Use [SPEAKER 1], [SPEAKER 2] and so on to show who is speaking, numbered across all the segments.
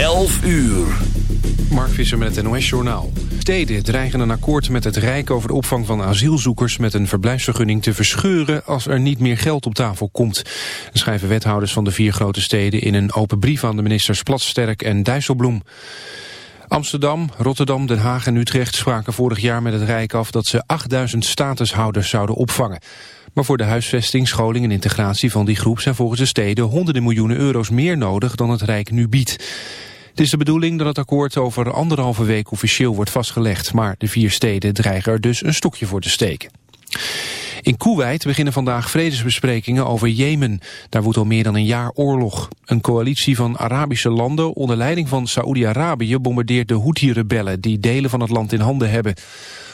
[SPEAKER 1] 11 uur.
[SPEAKER 2] Mark Visser met het NOS-journaal. Steden dreigen een akkoord met het Rijk over de opvang van asielzoekers... met een verblijfsvergunning te verscheuren als er niet meer geld op tafel komt. Schrijven wethouders van de vier grote steden... in een open brief aan de ministers Platsterk en Dijsselbloem. Amsterdam, Rotterdam, Den Haag en Utrecht spraken vorig jaar met het Rijk af... dat ze 8000 statushouders zouden opvangen. Maar voor de huisvesting, scholing en integratie van die groep... zijn volgens de steden honderden miljoenen euro's meer nodig dan het Rijk nu biedt. Het is de bedoeling dat het akkoord over anderhalve week officieel wordt vastgelegd... maar de vier steden dreigen er dus een stokje voor te steken. In Kuwait beginnen vandaag vredesbesprekingen over Jemen. Daar woedt al meer dan een jaar oorlog. Een coalitie van Arabische landen onder leiding van Saoedi-Arabië... bombardeert de Houthi-rebellen die delen van het land in handen hebben.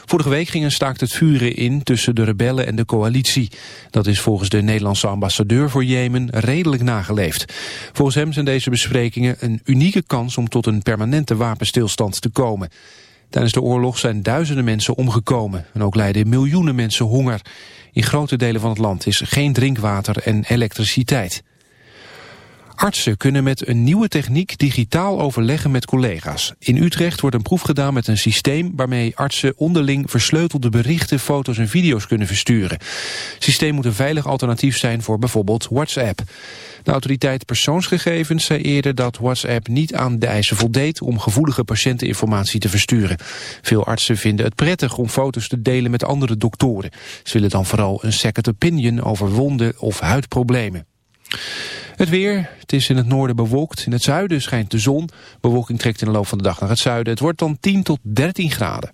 [SPEAKER 2] Vorige week ging een staakt het vuren in tussen de rebellen en de coalitie. Dat is volgens de Nederlandse ambassadeur voor Jemen redelijk nageleefd. Volgens hem zijn deze besprekingen een unieke kans om tot een permanente wapenstilstand te komen. Tijdens de oorlog zijn duizenden mensen omgekomen en ook lijden miljoenen mensen honger. In grote delen van het land is geen drinkwater en elektriciteit. Artsen kunnen met een nieuwe techniek digitaal overleggen met collega's. In Utrecht wordt een proef gedaan met een systeem waarmee artsen onderling versleutelde berichten, foto's en video's kunnen versturen. Het systeem moet een veilig alternatief zijn voor bijvoorbeeld WhatsApp. De autoriteit persoonsgegevens zei eerder dat WhatsApp niet aan de eisen voldeed om gevoelige patiënteninformatie te versturen. Veel artsen vinden het prettig om foto's te delen met andere doktoren. Ze willen dan vooral een second opinion over wonden of huidproblemen. Het weer, het is in het noorden bewolkt. In het zuiden schijnt de zon. Bewolking trekt in de loop van de dag naar het zuiden. Het wordt dan 10 tot 13 graden.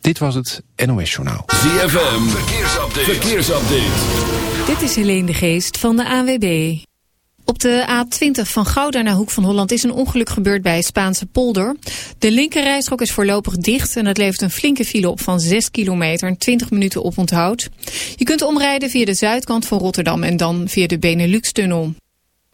[SPEAKER 2] Dit was het NOS Journaal.
[SPEAKER 1] ZFM, verkeersupdate. verkeersupdate.
[SPEAKER 3] Dit is Helene de Geest van de AWB. Op de A20 van Gouda naar Hoek van Holland is een ongeluk gebeurd bij Spaanse polder. De linkerrijstrook is voorlopig dicht en dat levert een flinke file op van 6 kilometer en 20 minuten op onthoud. Je kunt omrijden via de zuidkant van Rotterdam en dan via de Benelux-tunnel.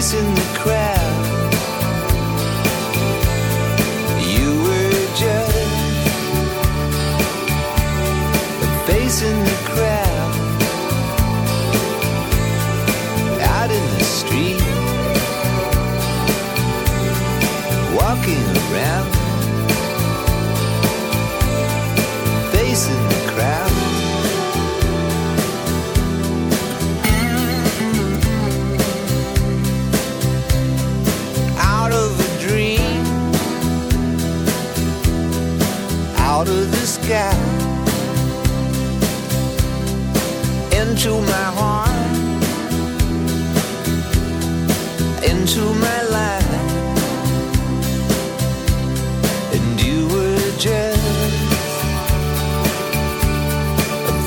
[SPEAKER 4] In the
[SPEAKER 5] crowd. into my heart, into my life, and you were just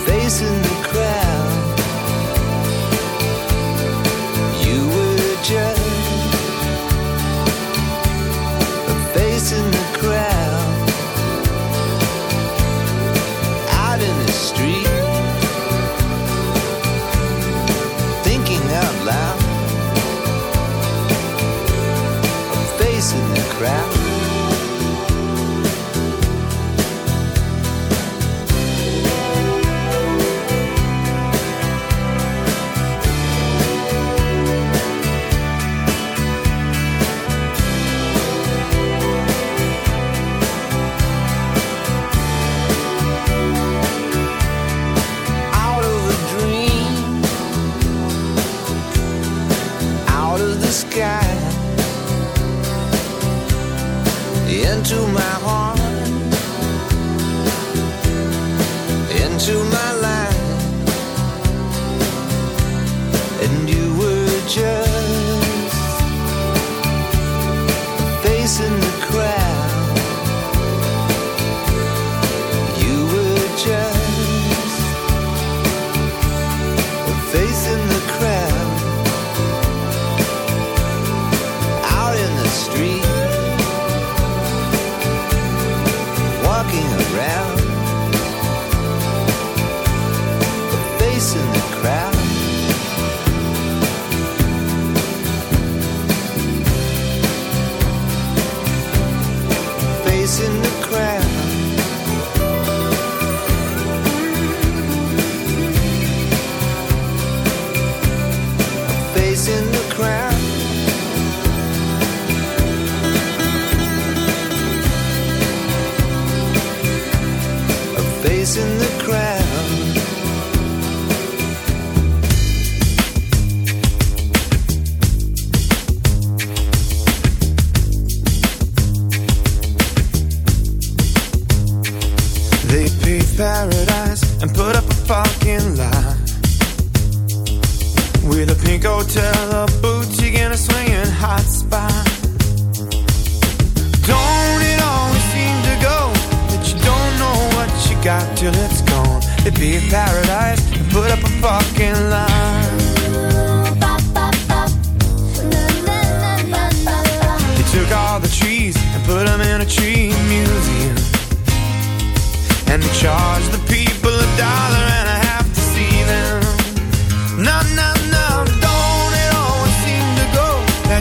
[SPEAKER 5] facing. crap.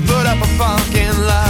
[SPEAKER 5] to put up a fucking lie.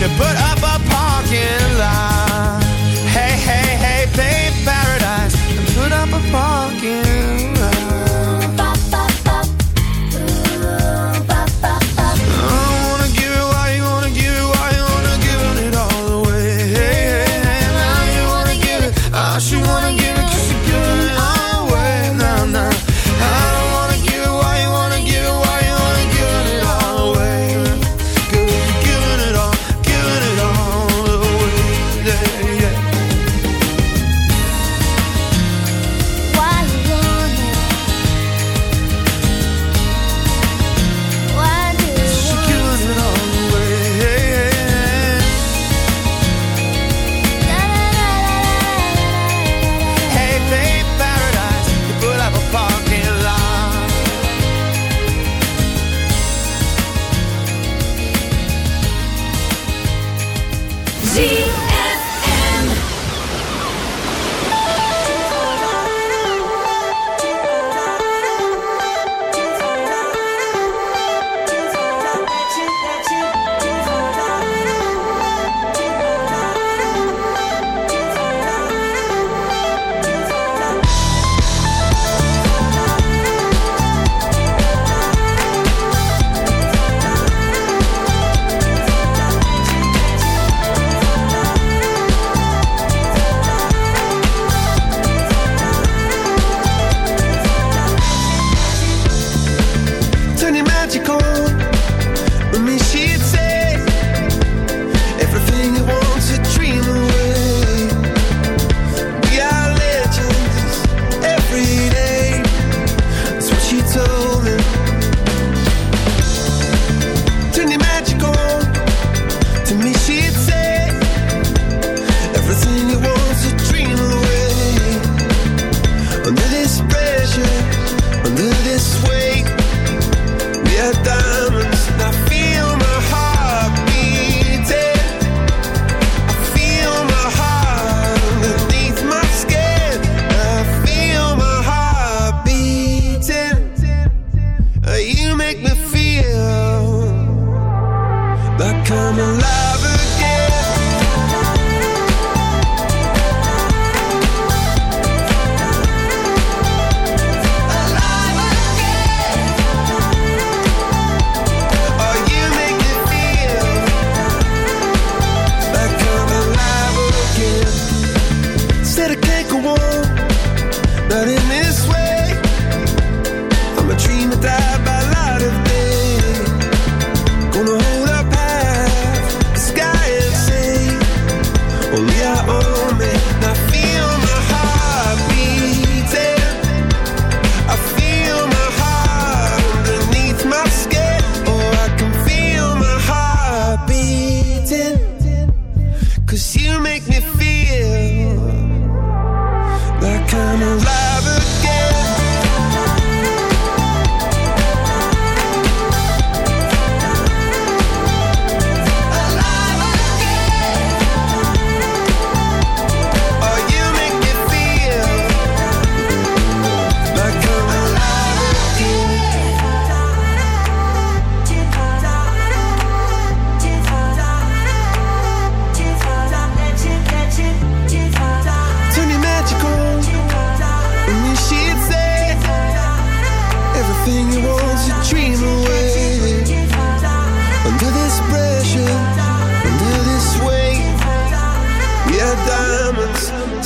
[SPEAKER 5] to put up a parking lot.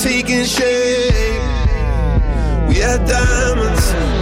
[SPEAKER 6] taking shape. We had diamonds.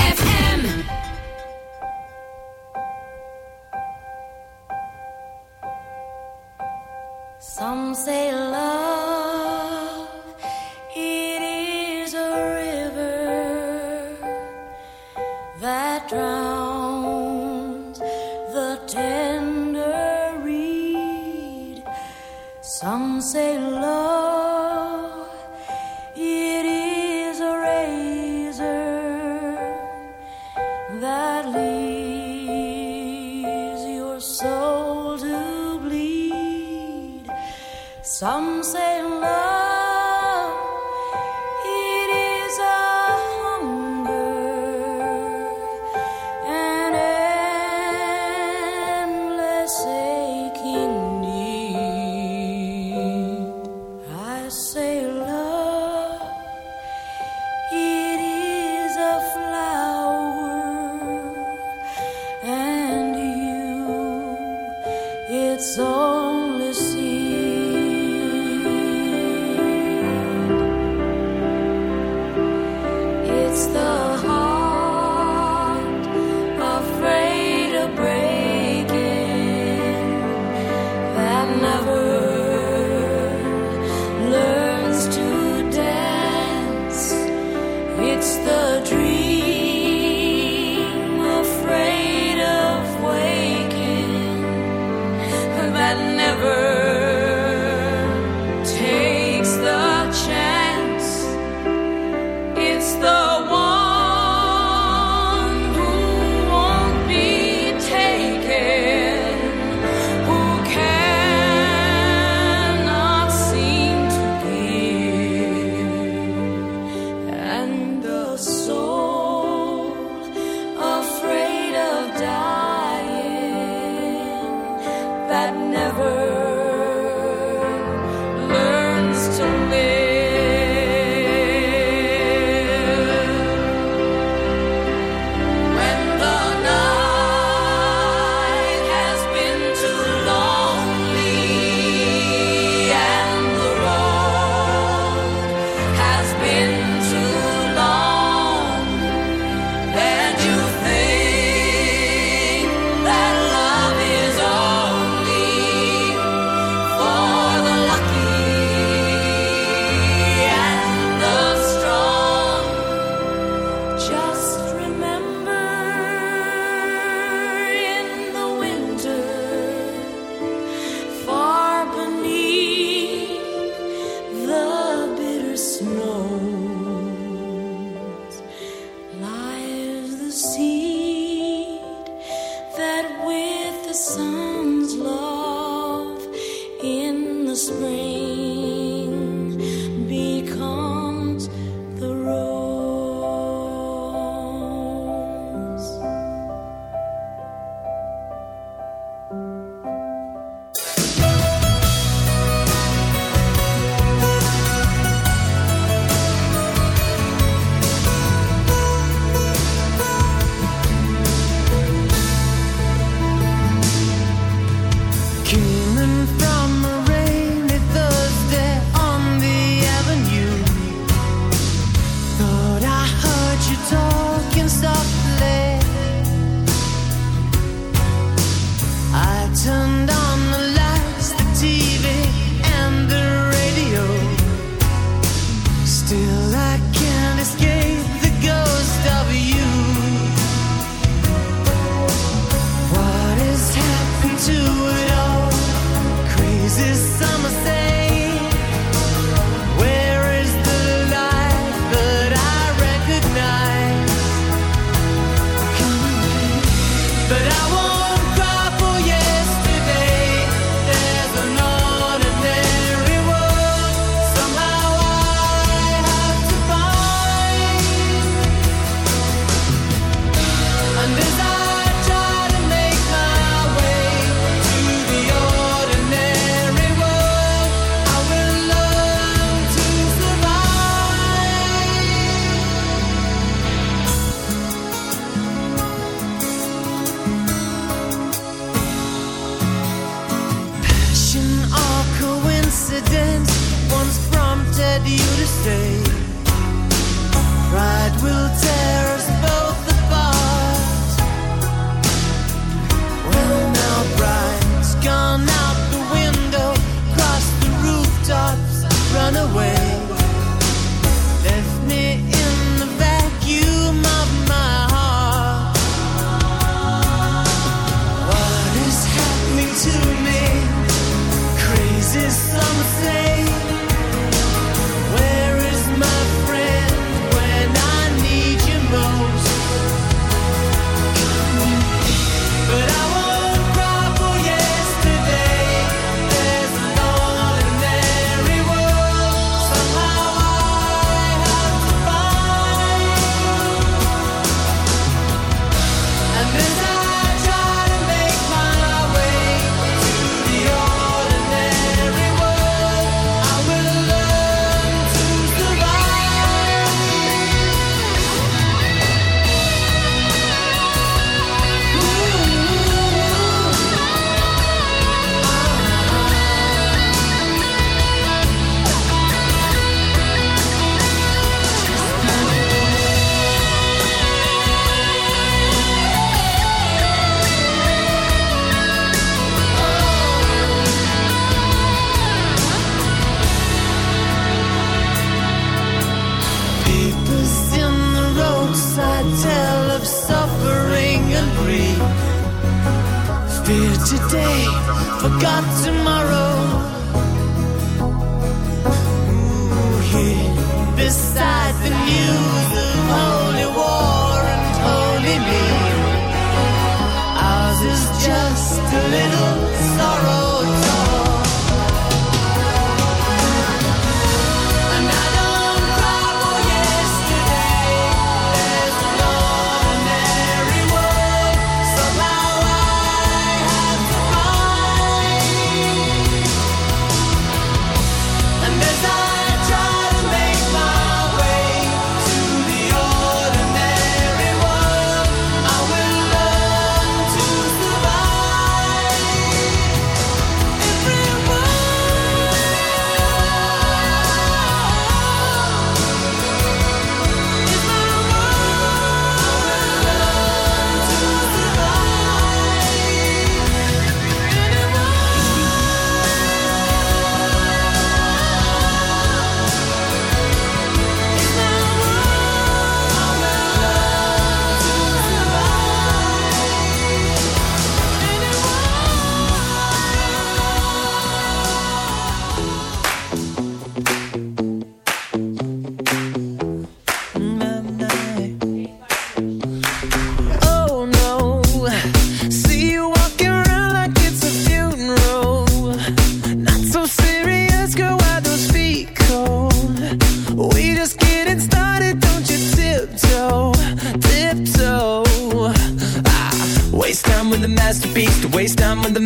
[SPEAKER 7] today, forgot forgotten.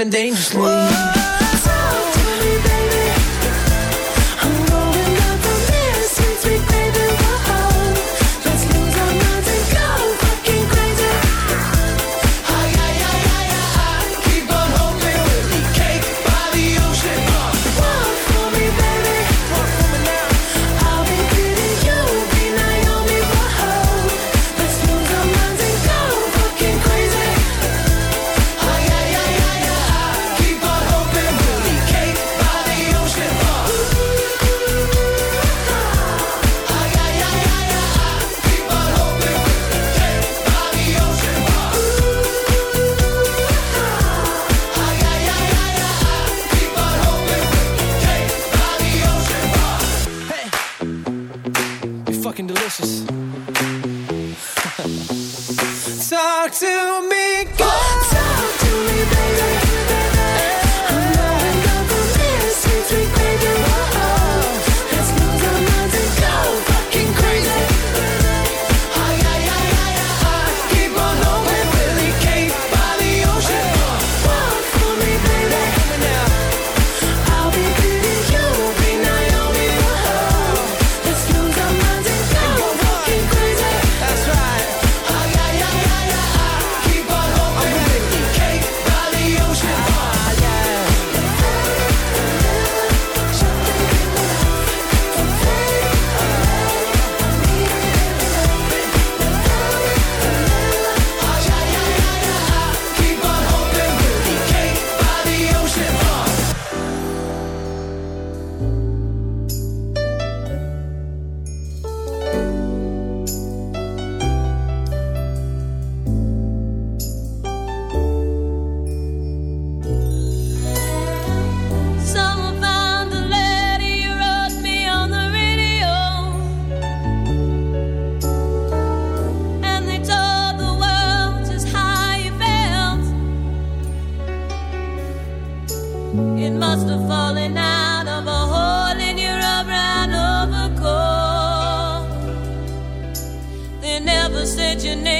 [SPEAKER 7] living dangerously. It must have fallen out of a hole in your brown overcoat. They never said your name,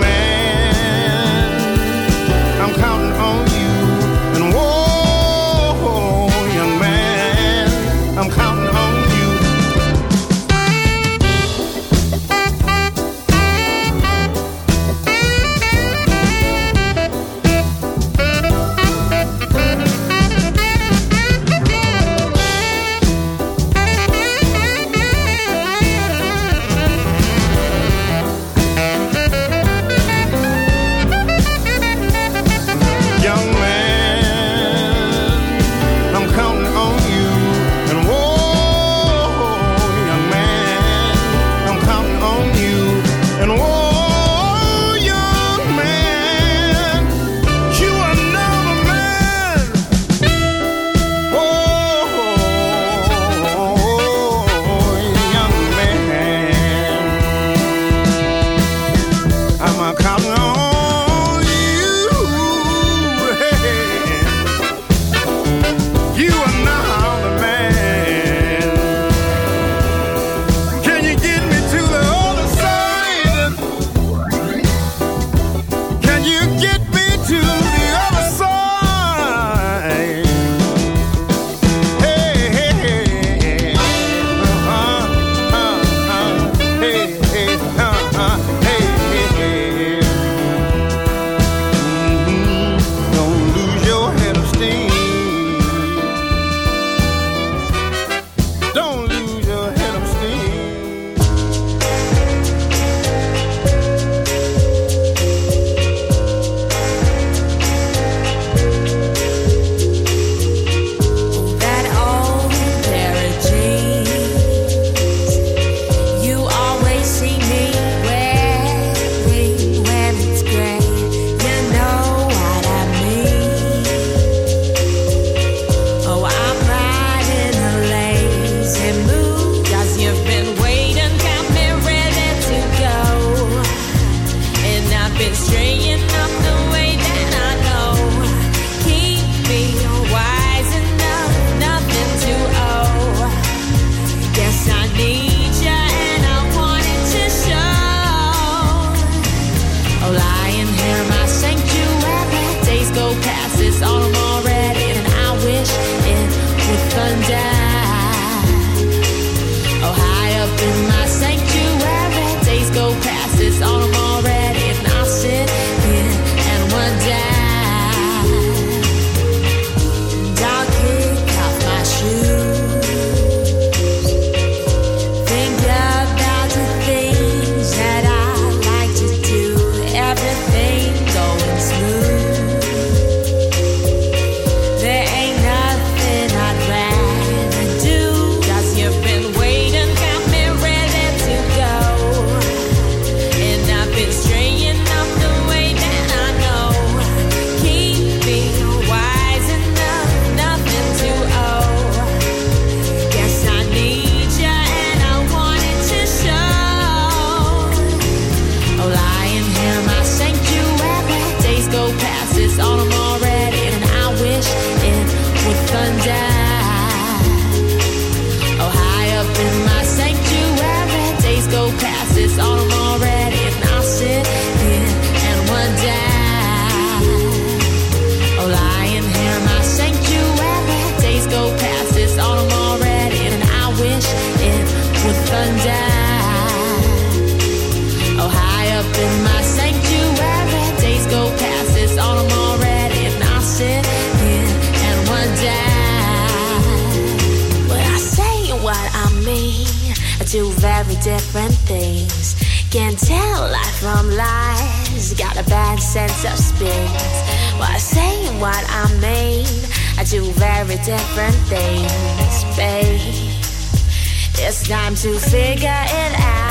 [SPEAKER 8] what I made. I do very different things, babe. It's time to figure it out.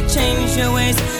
[SPEAKER 7] to change your
[SPEAKER 9] ways.